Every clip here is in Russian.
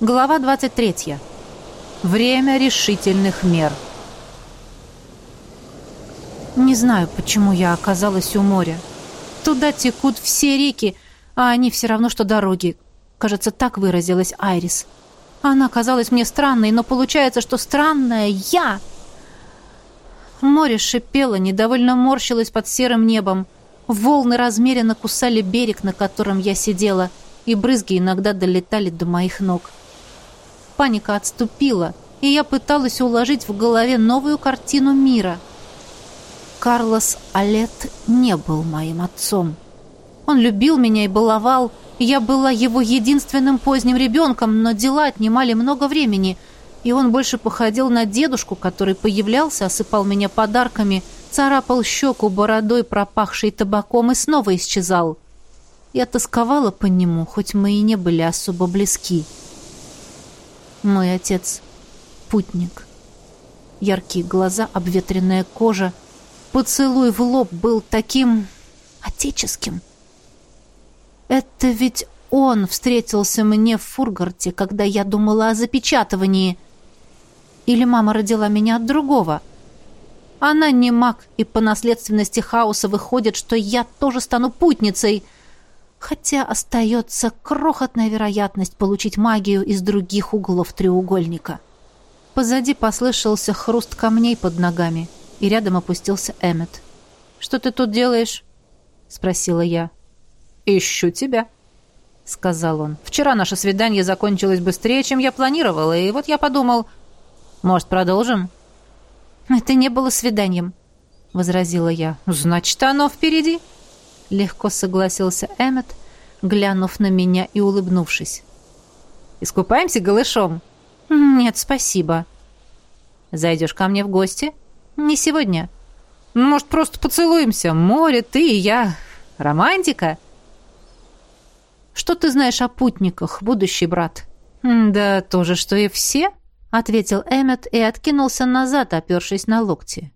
Глава 23. Время решительных мер. Не знаю, почему я оказалась у моря. Туда текут все реки, а они все равно, что дороги. Кажется, так выразилась Айрис. Она казалась мне странной, но получается, что странная я. Море шипело, недовольно морщилось под серым небом. Волны размеренно кусали берег, на котором я сидела, и брызги иногда долетали до моих ног. Паника отступила, и я пыталась уложить в голове новую картину мира. Карлос Алет не был моим отцом. Он любил меня и баловал, я была его единственным поздним ребенком, но дела отнимали много времени, и он больше походил на дедушку, который появлялся, осыпал меня подарками – царапал щеку бородой, пропахшей табаком, и снова исчезал. Я тосковала по нему, хоть мы и не были особо близки. Мой отец — путник. Яркие глаза, обветренная кожа. Поцелуй в лоб был таким... отеческим. Это ведь он встретился мне в Фургарте, когда я думала о запечатывании. Или мама родила меня от другого — она не маг, и по наследственности хаоса выходит, что я тоже стану путницей. Хотя остается крохотная вероятность получить магию из других углов треугольника. Позади послышался хруст камней под ногами, и рядом опустился Эммет. «Что ты тут делаешь?» — спросила я. «Ищу тебя», — сказал он. «Вчера наше свидание закончилось быстрее, чем я планировала, и вот я подумал, может, продолжим?» «Это не было свиданием», — возразила я. «Значит, оно впереди», — легко согласился Эммет, глянув на меня и улыбнувшись. «Искупаемся голышом?» «Нет, спасибо». «Зайдешь ко мне в гости?» «Не сегодня». «Ну, может, просто поцелуемся? Море, ты и я. Романтика?» «Что ты знаешь о путниках, будущий брат?» «Да то же, что и все», — ответил Эммет и откинулся назад, опершись на локти.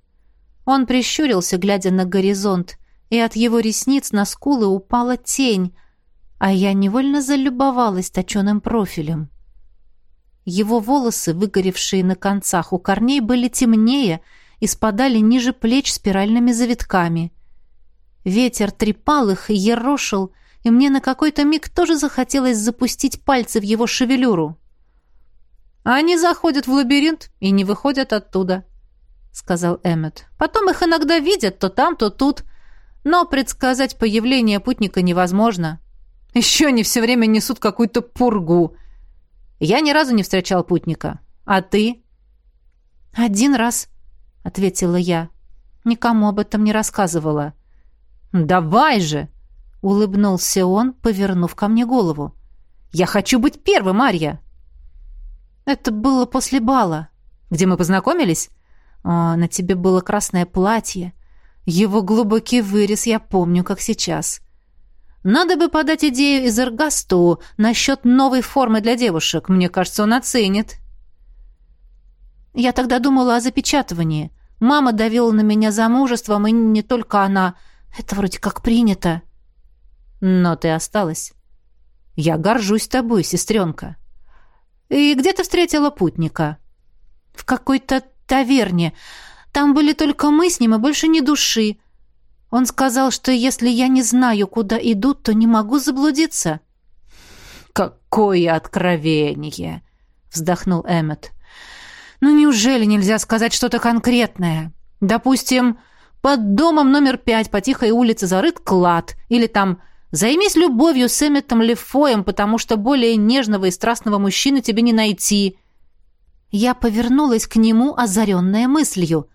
Он прищурился, глядя на горизонт, и от его ресниц на скулы упала тень, а я невольно залюбовалась точеным профилем. Его волосы, выгоревшие на концах у корней, были темнее и спадали ниже плеч спиральными завитками. Ветер трепал их и ерошил, и мне на какой-то миг тоже захотелось запустить пальцы в его шевелюру. Они заходят в лабиринт и не выходят оттуда, сказал Эммет. Потом их иногда видят то там, то тут, но предсказать появление путника невозможно. Еще они все время несут какую-то пургу. Я ни разу не встречал путника. А ты? Один раз, ответила я. Никому об этом не рассказывала. Давай же, улыбнулся он, повернув ко мне голову. Я хочу быть первым, Арья. Это было после бала. Где мы познакомились? О, на тебе было красное платье. Его глубокий вырез я помню, как сейчас. Надо бы подать идею из Эргасту насчет новой формы для девушек. Мне кажется, он оценит. Я тогда думала о запечатывании. Мама давила на меня замужеством, и не только она. Это вроде как принято. Но ты осталась. Я горжусь тобой, сестренка. «И где ты встретила путника?» «В какой-то таверне. Там были только мы с ним и больше ни души. Он сказал, что если я не знаю, куда идут, то не могу заблудиться». «Какое откровение!» — вздохнул Эммет. «Ну неужели нельзя сказать что-то конкретное? Допустим, под домом номер пять по тихой улице зарыт клад, или там Займись любовью с Эмметом Лефоем, потому что более нежного и страстного мужчины тебе не найти». Я повернулась к нему, озаренная мыслью.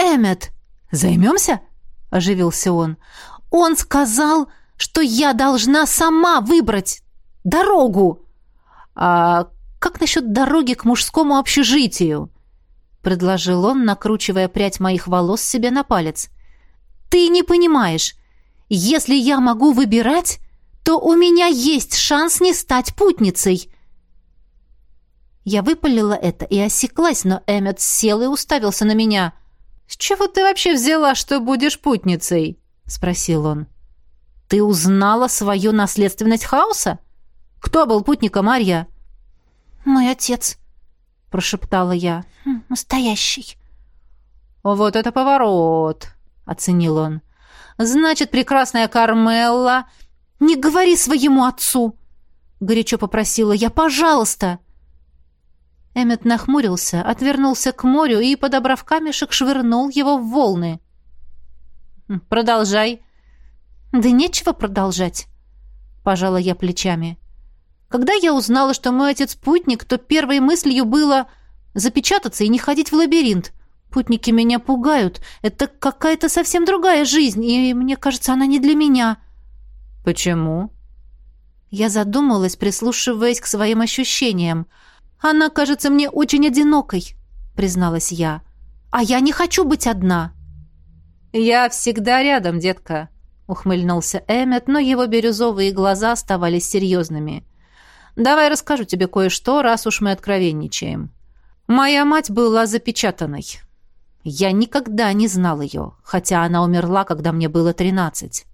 «Эммет, займемся?» — оживился он. «Он сказал, что я должна сама выбрать дорогу». «А как насчет дороги к мужскому общежитию?» — предложил он, накручивая прядь моих волос себе на палец. «Ты не понимаешь. Если я могу выбирать, то у меня есть шанс не стать путницей. Я выпалила это и осеклась, но Эммет сел и уставился на меня. «С чего ты вообще взяла, что будешь путницей?» — спросил он. «Ты узнала свою наследственность хаоса? Кто был путником, Арья?» «Мой отец», — прошептала я. «Хм, «Настоящий». «Вот это поворот!» — оценил он. «Значит, прекрасная Кармелла...» «Не говори своему отцу!» — горячо попросила я. «Пожалуйста!» Эммет нахмурился, отвернулся к морю и, подобрав камешек, швырнул его в волны. «Продолжай». «Да нечего продолжать», — пожала я плечами. «Когда я узнала, что мой отец путник, то первой мыслью было запечататься и не ходить в лабиринт. Путники меня пугают. Это какая-то совсем другая жизнь, и мне кажется, она не для меня». «Почему?» Я задумалась, прислушиваясь к своим ощущениям. «Она кажется мне очень одинокой», — призналась я. «А я не хочу быть одна». «Я всегда рядом, детка», — ухмыльнулся Эммет, но его бирюзовые глаза оставались серьезными. «Давай расскажу тебе кое-что, раз уж мы откровенничаем. Моя мать была запечатанной. Я никогда не знал ее, хотя она умерла, когда мне было тринадцать».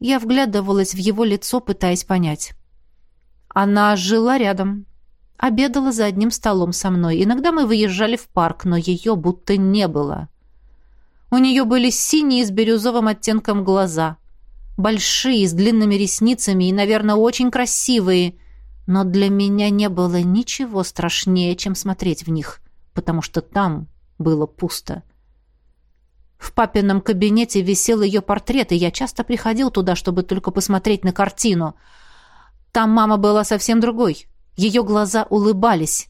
Я вглядывалась в его лицо, пытаясь понять. Она жила рядом, Обедала за одним столом со мной. Иногда мы выезжали в парк, но ее будто не было. У нее были синие с бирюзовым оттенком глаза. Большие, с длинными ресницами и, наверное, очень красивые. Но для меня не было ничего страшнее, чем смотреть в них, потому что там было пусто. В папином кабинете висел ее портрет, и я часто приходил туда, чтобы только посмотреть на картину. Там мама была совсем другой. Ее глаза улыбались.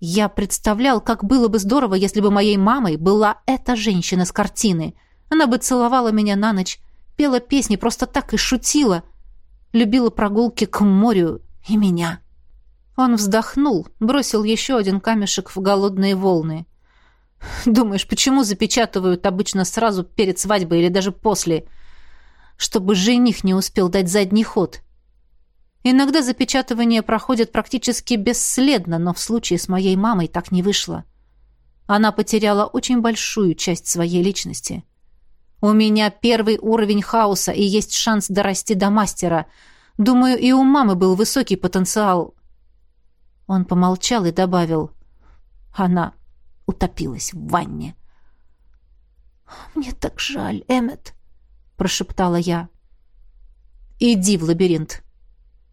Я представлял, как было бы здорово, если бы моей мамой была эта женщина с картины. Она бы целовала меня на ночь, пела песни просто так и шутила. Любила прогулки к морю и меня. Он вздохнул, бросил еще один камешек в голодные волны. «Думаешь, почему запечатывают обычно сразу перед свадьбой или даже после? Чтобы жених не успел дать задний ход. Иногда запечатывание проходит практически бесследно, но в случае с моей мамой так не вышло. Она потеряла очень большую часть своей личности. У меня первый уровень хаоса, и есть шанс дорасти до мастера. Думаю, и у мамы был высокий потенциал. Он помолчал и добавил. Она утопилась в ванне. «Мне так жаль, Эммет», — прошептала я. «Иди в лабиринт»,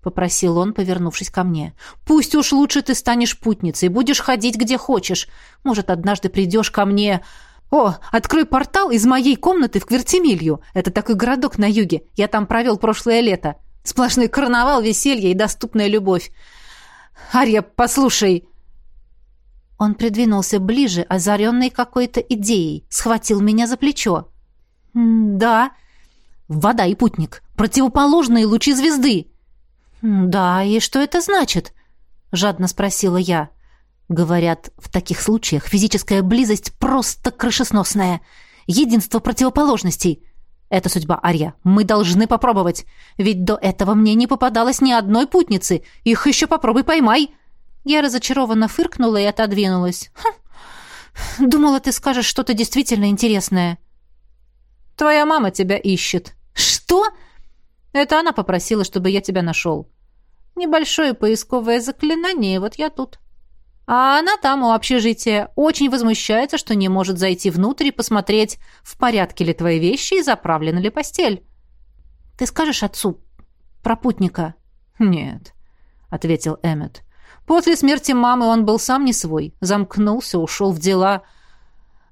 попросил он, повернувшись ко мне. Пусть уж лучше ты станешь путницей, будешь ходить где хочешь. Может, однажды придешь ко мне. О, открой портал из моей комнаты в Квертимилью. Это такой городок на юге. Я там провел прошлое лето. Сплошной карнавал, веселье и доступная любовь. Арья, послушай. Он придвинулся ближе, озаренный какой-то идеей, схватил меня за плечо. «Да, вода и путник, противоположные лучи звезды». «Да, и что это значит?» — жадно спросила я. «Говорят, в таких случаях физическая близость просто крышесносная. Единство противоположностей. Это судьба Арья. Мы должны попробовать. Ведь до этого мне не попадалось ни одной путницы. Их еще попробуй поймай». Я разочарованно фыркнула и отодвинулась. «Хм, думала, ты скажешь что-то действительно интересное». «Твоя мама тебя ищет». «Что?» «Это она попросила, чтобы я тебя нашел». Небольшое поисковое заклинание, вот я тут. А она там, у общежития, очень возмущается, что не может зайти внутрь и посмотреть, в порядке ли твои вещи и заправлена ли постель. Ты скажешь отцу про путника? Нет, ответил Эммет. После смерти мамы он был сам не свой, замкнулся, ушел в дела.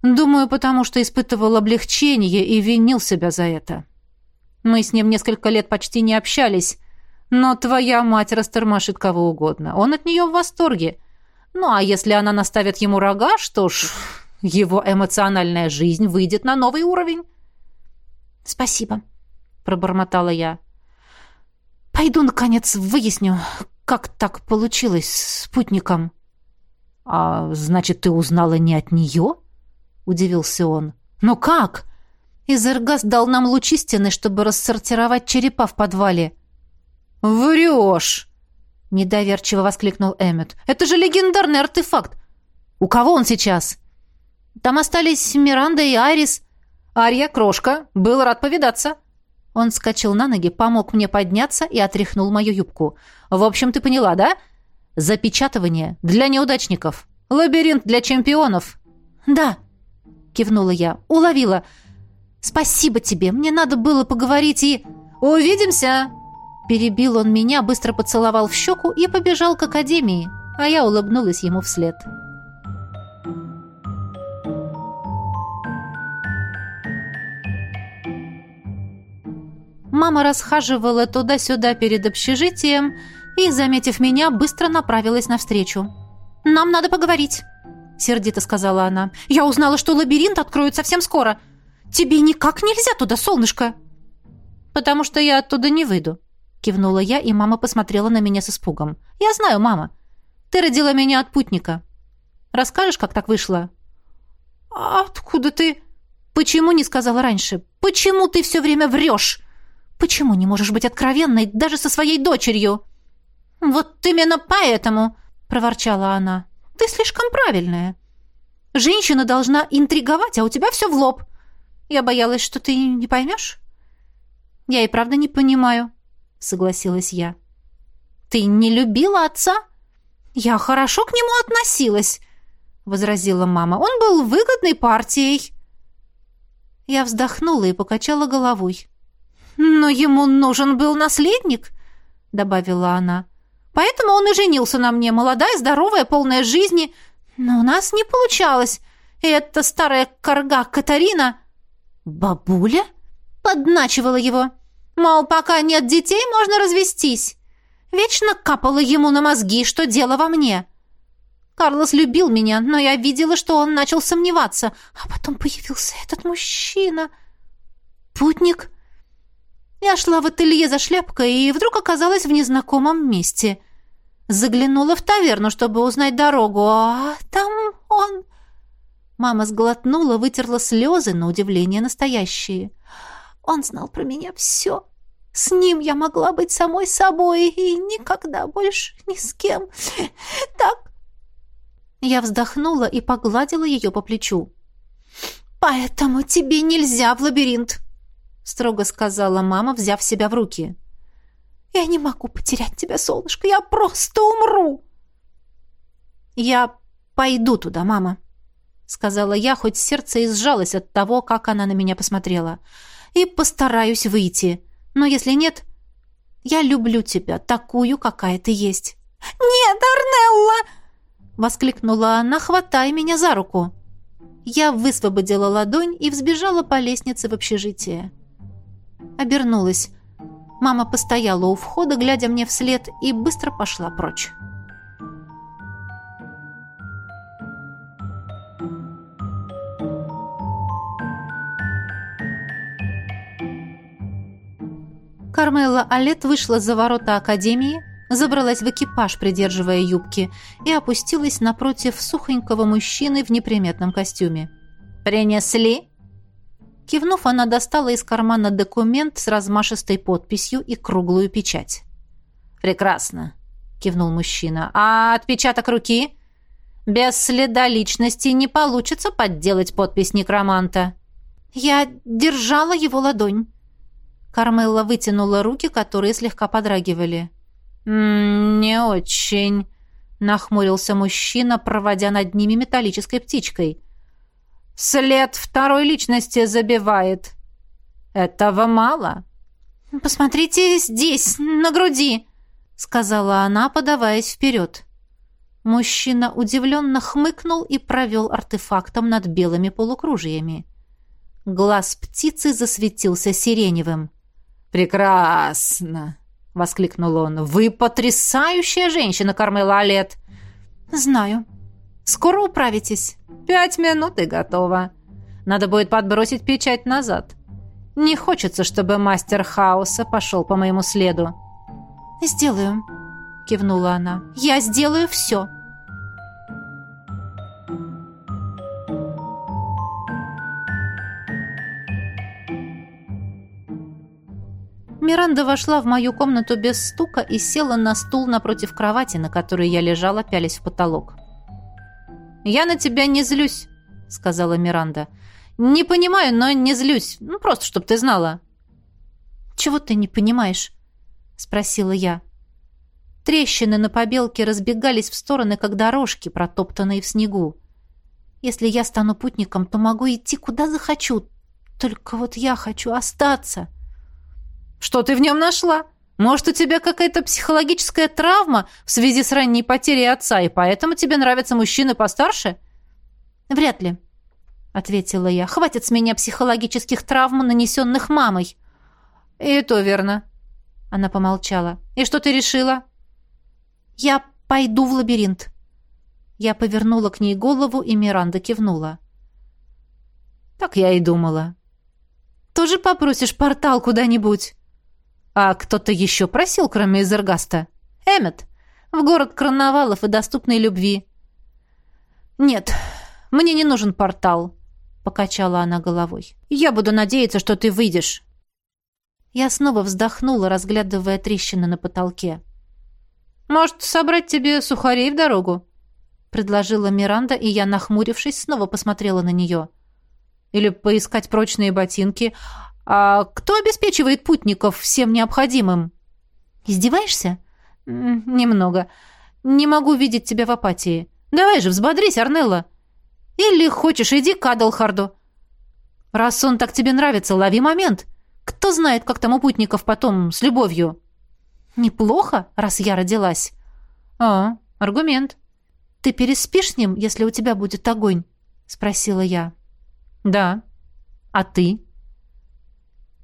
Думаю, потому что испытывал облегчение и винил себя за это. Мы с ним несколько лет почти не общались, но твоя мать растормошит кого угодно. Он от нее в восторге. Ну, а если она наставит ему рога, что ж, его эмоциональная жизнь выйдет на новый уровень. «Спасибо», — пробормотала я. «Пойду, наконец, выясню, как так получилось с спутником». «А значит, ты узнала не от нее?» — удивился он. «Но как?» Изергас дал нам луч истины, чтобы рассортировать черепа в подвале. «Врешь!» — недоверчиво воскликнул Эммет. «Это же легендарный артефакт! У кого он сейчас?» «Там остались Миранда и Айрис». «Арья, крошка, был рад повидаться». Он вскочил на ноги, помог мне подняться и отряхнул мою юбку. «В общем, ты поняла, да? Запечатывание для неудачников. Лабиринт для чемпионов. Да, кивнула я. Уловила. Спасибо тебе. Мне надо было поговорить и... Увидимся! Перебил он меня, быстро поцеловал в щеку и побежал к академии, а я улыбнулась ему вслед. Мама расхаживала туда-сюда перед общежитием и, заметив меня, быстро направилась навстречу. «Нам надо поговорить», — сердито сказала она. «Я узнала, что лабиринт откроют совсем скоро. Тебе никак нельзя туда, солнышко!» «Потому что я оттуда не выйду», — кивнула я, и мама посмотрела на меня с испугом. «Я знаю, мама. Ты родила меня от путника. Расскажешь, как так вышло?» «А откуда ты...» «Почему не сказала раньше? Почему ты все время врешь?» Почему не можешь быть откровенной даже со своей дочерью?» «Вот именно поэтому», — проворчала она, — «ты слишком правильная. Женщина должна интриговать, а у тебя все в лоб. Я боялась, что ты не поймешь». «Я и правда не понимаю», — согласилась я. «Ты не любила отца?» «Я хорошо к нему относилась», — возразила мама. «Он был выгодной партией». Я вздохнула и покачала головой. «Но ему нужен был наследник», — добавила она. «Поэтому он и женился на мне, молодая, здоровая, полная жизни. Но у нас не получалось. И эта старая корга Катарина...» «Бабуля?» — подначивала его. «Мол, пока нет детей, можно развестись». Вечно капала ему на мозги, что дело во мне. Карлос любил меня, но я видела, что он начал сомневаться. А потом появился этот мужчина. «Путник?» Я шла в ателье за шляпкой и вдруг оказалась в незнакомом месте. Заглянула в таверну, чтобы узнать дорогу, а там он... Мама сглотнула, вытерла слезы, на удивление настоящие. Он знал про меня все. С ним я могла быть самой собой и никогда больше ни с кем. Так... Я вздохнула и погладила ее по плечу. «Поэтому тебе нельзя в лабиринт строго сказала мама, взяв себя в руки. Я не могу потерять тебя, солнышко, я просто умру. Я пойду туда, мама, сказала я, хоть сердце и сжалось от того, как она на меня посмотрела. И постараюсь выйти. Но если нет, я люблю тебя, такую, какая ты есть. Нет, Арнелла! воскликнула она, хватая меня за руку. Я высвободила ладонь и взбежала по лестнице в общежитие. Обернулась. Мама постояла у входа, глядя мне вслед, и быстро пошла прочь. Кармела Алет вышла за ворота академии, забралась в экипаж, придерживая юбки, и опустилась напротив сухонького мужчины в неприметном костюме. «Принесли?» Кивнув, она достала из кармана документ с размашистой подписью и круглую печать. «Прекрасно», — кивнул мужчина. «А отпечаток руки?» «Без следа личности не получится подделать подпись некроманта». «Я держала его ладонь». Кармелла вытянула руки, которые слегка подрагивали. «М -м, «Не очень», — нахмурился мужчина, проводя над ними металлической птичкой. След второй личности забивает. Этого мало. Посмотрите здесь, на груди, сказала она, подаваясь вперед. Мужчина удивленно хмыкнул и провел артефактом над белыми полукружиями. Глаз птицы засветился сиреневым. «Прекрасно!» — воскликнул он. «Вы потрясающая женщина, Кармела Олет!» «Знаю. Скоро управитесь?» Пять минут и готово. Надо будет подбросить печать назад. Не хочется, чтобы мастер хаоса пошел по моему следу. «Сделаю», — кивнула она. «Я сделаю все». Миранда вошла в мою комнату без стука и села на стул напротив кровати, на которой я лежала, пялясь в потолок. «Я на тебя не злюсь», — сказала Миранда. «Не понимаю, но не злюсь. Ну, просто, чтобы ты знала». «Чего ты не понимаешь?» — спросила я. Трещины на побелке разбегались в стороны, как дорожки, протоптанные в снегу. Если я стану путником, то могу идти куда захочу. Только вот я хочу остаться. Что ты в нем нашла? Может, у тебя какая-то психологическая травма в связи с ранней потерей отца, и поэтому тебе нравятся мужчины постарше? Вряд ли, ответила я. Хватит с меня психологических травм, нанесенных мамой. И то верно. Она помолчала. И что ты решила? Я пойду в лабиринт. Я повернула к ней голову, и Миранда кивнула. Так я и думала. Тоже попросишь портал куда-нибудь? А кто-то еще просил, кроме Эзергаста? Эммет. В город карнавалов и доступной любви. Нет, мне не нужен портал, покачала она головой. Я буду надеяться, что ты выйдешь. Я снова вздохнула, разглядывая трещины на потолке. Может, собрать тебе сухарей в дорогу? предложила Миранда, и я, нахмурившись, снова посмотрела на нее. Или поискать прочные ботинки. А кто обеспечивает путников всем необходимым? Издеваешься? Немного. Не могу видеть тебя в апатии. Давай же, взбодрись, Арнелла. Или хочешь, иди к Адалхарду. Раз он так тебе нравится, лови момент. Кто знает, как там у путников потом с любовью. Неплохо, раз я родилась. А, аргумент. Ты переспишь с ним, если у тебя будет огонь? Спросила я. Да. А ты?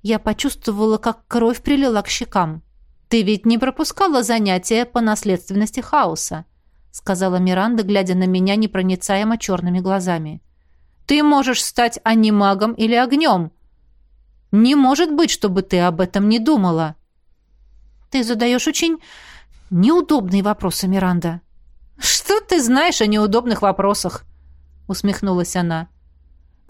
Я почувствовала, как кровь прилила к щекам. «Ты ведь не пропускала занятия по наследственности хаоса», сказала Миранда, глядя на меня непроницаемо черными глазами. «Ты можешь стать анимагом или огнем. Не может быть, чтобы ты об этом не думала». «Ты задаешь очень неудобные вопросы, Миранда». «Что ты знаешь о неудобных вопросах?» усмехнулась она.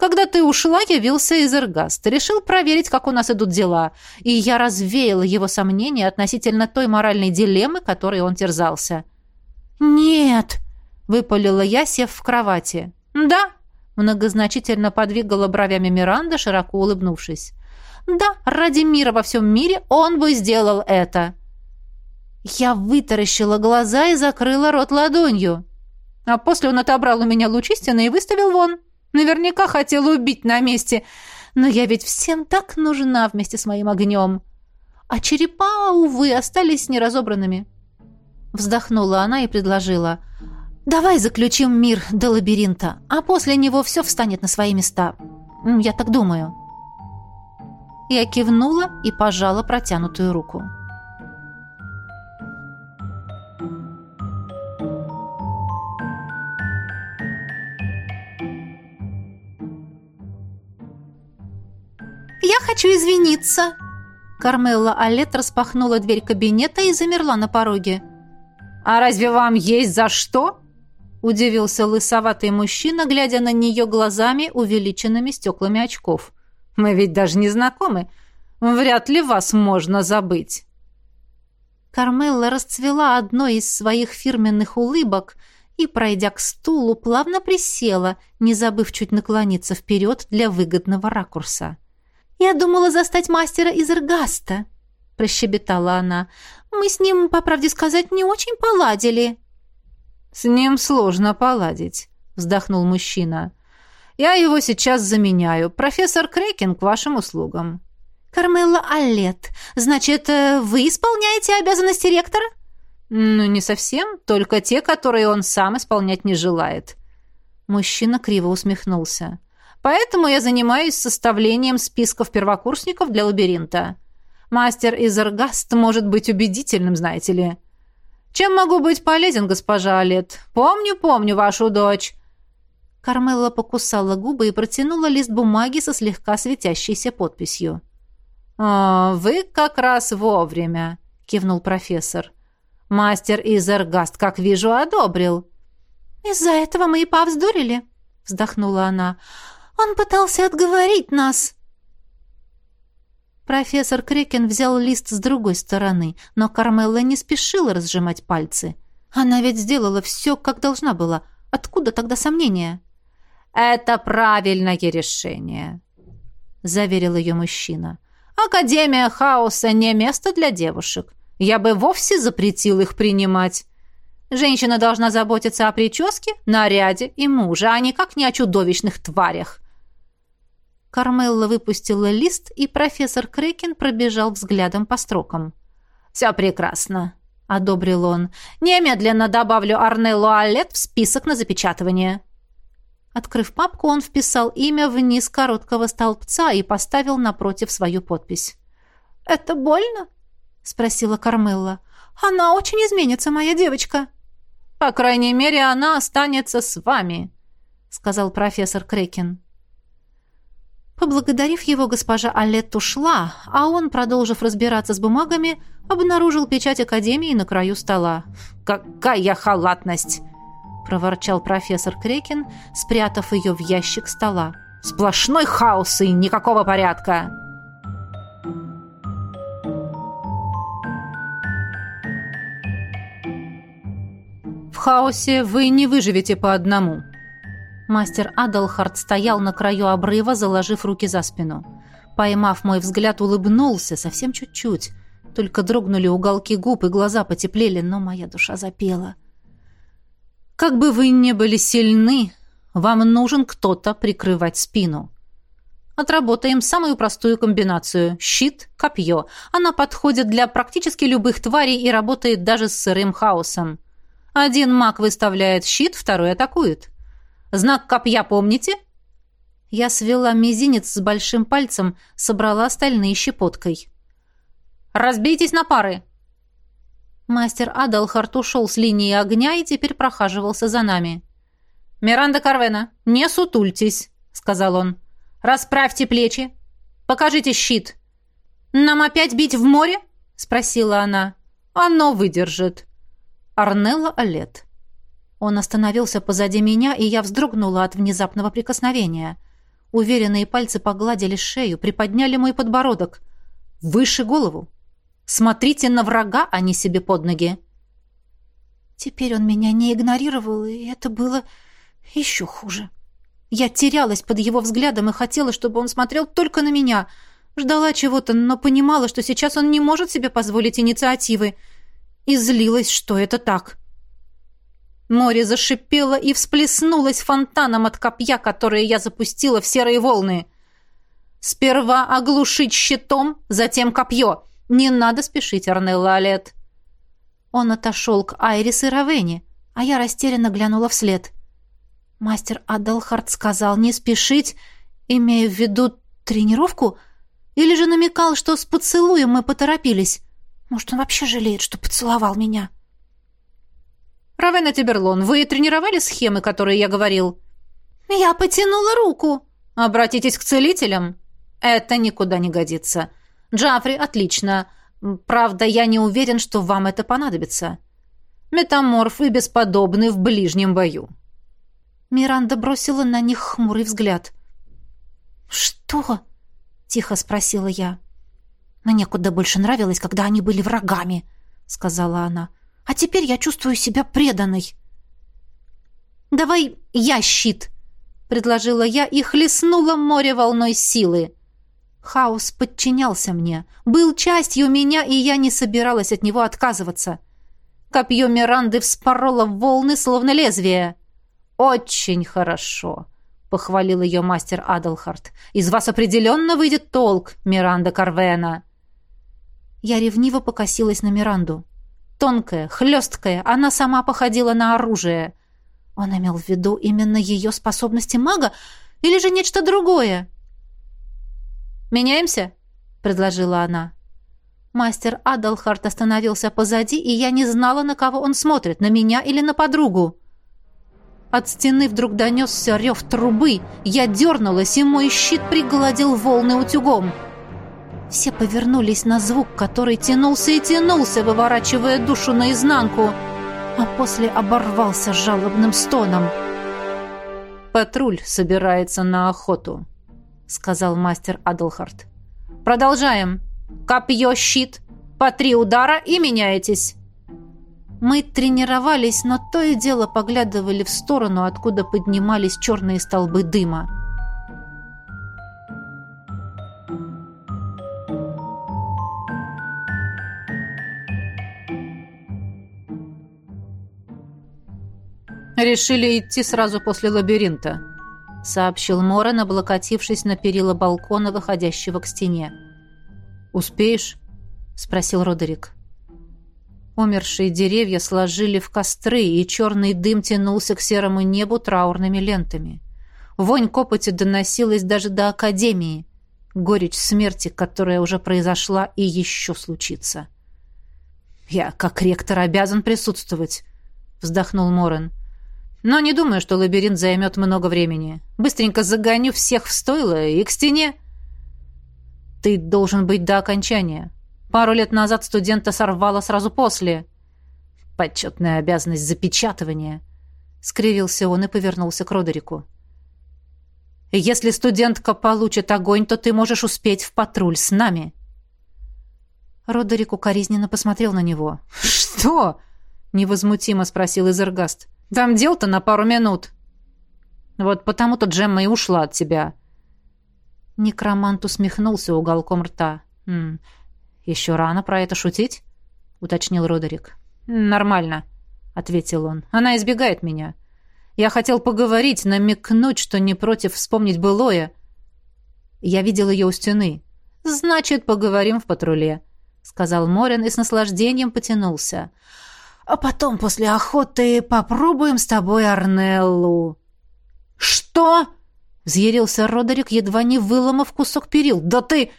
Когда ты ушла, явился Изергаст. Решил проверить, как у нас идут дела. И я развеяла его сомнения относительно той моральной дилеммы, которой он терзался. «Нет!» — выпалила я, сев в кровати. «Да!» — многозначительно подвигала бровями Миранда, широко улыбнувшись. «Да, ради мира во всем мире он бы сделал это!» Я вытаращила глаза и закрыла рот ладонью. А после он отобрал у меня луч истины и выставил вон. Наверняка хотел убить на месте. Но я ведь всем так нужна вместе с моим огнем. А черепа, увы, остались неразобранными. Вздохнула она и предложила. «Давай заключим мир до лабиринта, а после него все встанет на свои места. Я так думаю». Я кивнула и пожала протянутую руку. «Я хочу извиниться!» Кармелла Алет распахнула дверь кабинета и замерла на пороге. «А разве вам есть за что?» Удивился лысоватый мужчина, глядя на нее глазами, увеличенными стеклами очков. «Мы ведь даже не знакомы. Вряд ли вас можно забыть». Кармелла расцвела одной из своих фирменных улыбок и, пройдя к стулу, плавно присела, не забыв чуть наклониться вперед для выгодного ракурса. «Я думала застать мастера из Эргаста», — прощебетала она. «Мы с ним, по правде сказать, не очень поладили». «С ним сложно поладить», — вздохнул мужчина. «Я его сейчас заменяю. Профессор Крекин к вашим услугам». «Кармелла Аллет, значит, э, вы исполняете обязанности ректора?» «Ну, не совсем, только те, которые он сам исполнять не желает». Мужчина криво усмехнулся. Поэтому я занимаюсь составлением списков первокурсников для лабиринта. Мастер Изергаст может быть убедительным, знаете ли. Чем могу быть полезен, госпожа Алет? Помню, помню вашу дочь. Кармелла покусала губы и протянула лист бумаги со слегка светящейся подписью. «О, вы как раз вовремя», — кивнул профессор. «Мастер Изергаст, как вижу, одобрил». «Из-за этого мы и повздорили», — вздохнула она. Он пытался отговорить нас. Профессор Крекен взял лист с другой стороны, но Кармелла не спешила разжимать пальцы. Она ведь сделала все, как должна была. Откуда тогда сомнения? «Это правильное решение», — заверил ее мужчина. «Академия хаоса не место для девушек. Я бы вовсе запретил их принимать. Женщина должна заботиться о прическе, наряде и муже, а никак не о чудовищных тварях. Кармелла выпустила лист, и профессор Крекин пробежал взглядом по строкам. «Все прекрасно», — одобрил он. «Немедленно добавлю Арнеллу Аллет в список на запечатывание». Открыв папку, он вписал имя вниз короткого столбца и поставил напротив свою подпись. «Это больно?» — спросила Кармелла. «Она очень изменится, моя девочка». «По крайней мере, она останется с вами», — сказал профессор Крекин. Поблагодарив его, госпожа Аллет ушла, а он, продолжив разбираться с бумагами, обнаружил печать Академии на краю стола. «Какая халатность!» — проворчал профессор Крекин, спрятав ее в ящик стола. «Сплошной хаос и никакого порядка!» хаосе вы не выживете по одному». Мастер Адалхард стоял на краю обрыва, заложив руки за спину. Поймав мой взгляд, улыбнулся, совсем чуть-чуть. Только дрогнули уголки губ, и глаза потеплели, но моя душа запела. «Как бы вы ни были сильны, вам нужен кто-то прикрывать спину». Отработаем самую простую комбинацию – щит, копье. Она подходит для практически любых тварей и работает даже с сырым хаосом. Один маг выставляет щит, второй атакует. Знак копья помните? Я свела мизинец с большим пальцем, собрала остальные щепоткой. «Разбейтесь на пары!» Мастер Адалхарт ушел с линии огня и теперь прохаживался за нами. «Миранда Карвена, не сутультесь», — сказал он. «Расправьте плечи. Покажите щит». «Нам опять бить в море?» — спросила она. «Оно выдержит». Арнелла Олет. Он остановился позади меня, и я вздрогнула от внезапного прикосновения. Уверенные пальцы погладили шею, приподняли мой подбородок. Выше голову. Смотрите на врага, а не себе под ноги. Теперь он меня не игнорировал, и это было еще хуже. Я терялась под его взглядом и хотела, чтобы он смотрел только на меня. Ждала чего-то, но понимала, что сейчас он не может себе позволить инициативы и злилась, что это так. Море зашипело и всплеснулось фонтаном от копья, которое я запустила в серые волны. Сперва оглушить щитом, затем копье. Не надо спешить, Арнелла Олет. Он отошел к Айрис и Равене, а я растерянно глянула вслед. Мастер Адалхард сказал не спешить, имея в виду тренировку, или же намекал, что с поцелуем мы поторопились. Может, он вообще жалеет, что поцеловал меня?» «Равена Тиберлон, вы тренировали схемы, которые я говорил?» «Я потянула руку». «Обратитесь к целителям?» «Это никуда не годится. Джафри, отлично. Правда, я не уверен, что вам это понадобится. Метаморфы бесподобны в ближнем бою». Миранда бросила на них хмурый взгляд. «Что?» — тихо спросила я. «Мне куда больше нравилось, когда они были врагами», — сказала она. «А теперь я чувствую себя преданной». «Давай я щит», — предложила я и хлестнула море волной силы. Хаос подчинялся мне, был частью меня, и я не собиралась от него отказываться. Копье Миранды вспороло волны, словно лезвие. «Очень хорошо», — похвалил ее мастер Адалхарт. «Из вас определенно выйдет толк, Миранда Карвена». Я ревниво покосилась на Миранду. Тонкая, хлесткая, она сама походила на оружие. Он имел в виду именно ее способности мага или же нечто другое? «Меняемся?» — предложила она. Мастер Адалхарт остановился позади, и я не знала, на кого он смотрит, на меня или на подругу. От стены вдруг донесся рев трубы. Я дернулась, и мой щит пригладил волны утюгом. — все повернулись на звук, который тянулся и тянулся, выворачивая душу наизнанку, а после оборвался жалобным стоном. «Патруль собирается на охоту», — сказал мастер Адлхарт. «Продолжаем. Копье, щит, по три удара и меняетесь». Мы тренировались, но то и дело поглядывали в сторону, откуда поднимались черные столбы дыма. «Решили идти сразу после лабиринта», — сообщил Морен, облокотившись на перила балкона, выходящего к стене. «Успеешь?» — спросил Родерик. Умершие деревья сложили в костры, и черный дым тянулся к серому небу траурными лентами. Вонь копоти доносилась даже до Академии. Горечь смерти, которая уже произошла и еще случится. «Я, как ректор, обязан присутствовать», — вздохнул Морен. «Но не думаю, что лабиринт займет много времени. Быстренько загоню всех в стойло и к стене». «Ты должен быть до окончания», Пару лет назад студента сорвало сразу после. Почетная обязанность запечатывания. Скривился он и повернулся к Родерику. Если студентка получит огонь, то ты можешь успеть в патруль с нами. Родерик укоризненно посмотрел на него. «Что?» — невозмутимо спросил Изергаст. «Там дел-то на пару минут». «Вот потому-то Джемма и ушла от тебя». Некромант усмехнулся уголком рта. «М «Еще рано про это шутить?» — уточнил Родерик. «Нормально», — ответил он. «Она избегает меня. Я хотел поговорить, намекнуть, что не против вспомнить былое. Я видел ее у стены. Значит, поговорим в патруле», — сказал Морин и с наслаждением потянулся. «А потом, после охоты, попробуем с тобой Арнеллу». «Что?» — взъярился Родерик, едва не выломав кусок перил. «Да ты...»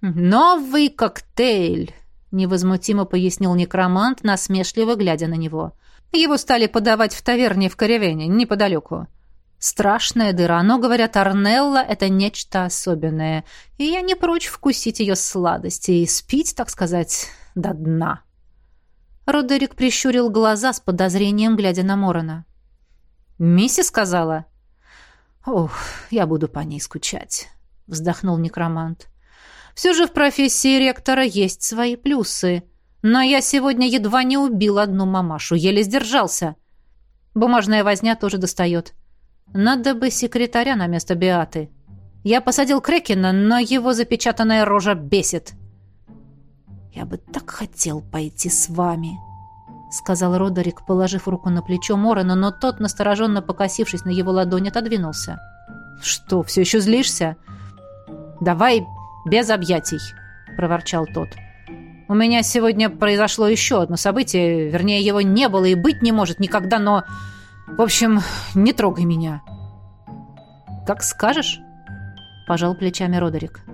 «Новый коктейль», — невозмутимо пояснил некромант, насмешливо глядя на него. «Его стали подавать в таверне в Коревене, неподалеку. Страшная дыра, но, говорят, Арнелла — это нечто особенное, и я не прочь вкусить ее сладости и спить, так сказать, до дна». Родерик прищурил глаза с подозрением, глядя на Морона. «Мисси сказала?» «Ох, я буду по ней скучать», — вздохнул некромант. Все же в профессии ректора есть свои плюсы. Но я сегодня едва не убил одну мамашу, еле сдержался. Бумажная возня тоже достает. Надо бы секретаря на место Биаты. Я посадил Крекина, но его запечатанная рожа бесит. «Я бы так хотел пойти с вами», — сказал Родерик, положив руку на плечо Морена, но тот, настороженно покосившись на его ладонь, отодвинулся. «Что, все еще злишься? Давай без объятий», — проворчал тот. «У меня сегодня произошло еще одно событие, вернее, его не было и быть не может никогда, но... В общем, не трогай меня». «Как скажешь», — пожал плечами Родерик.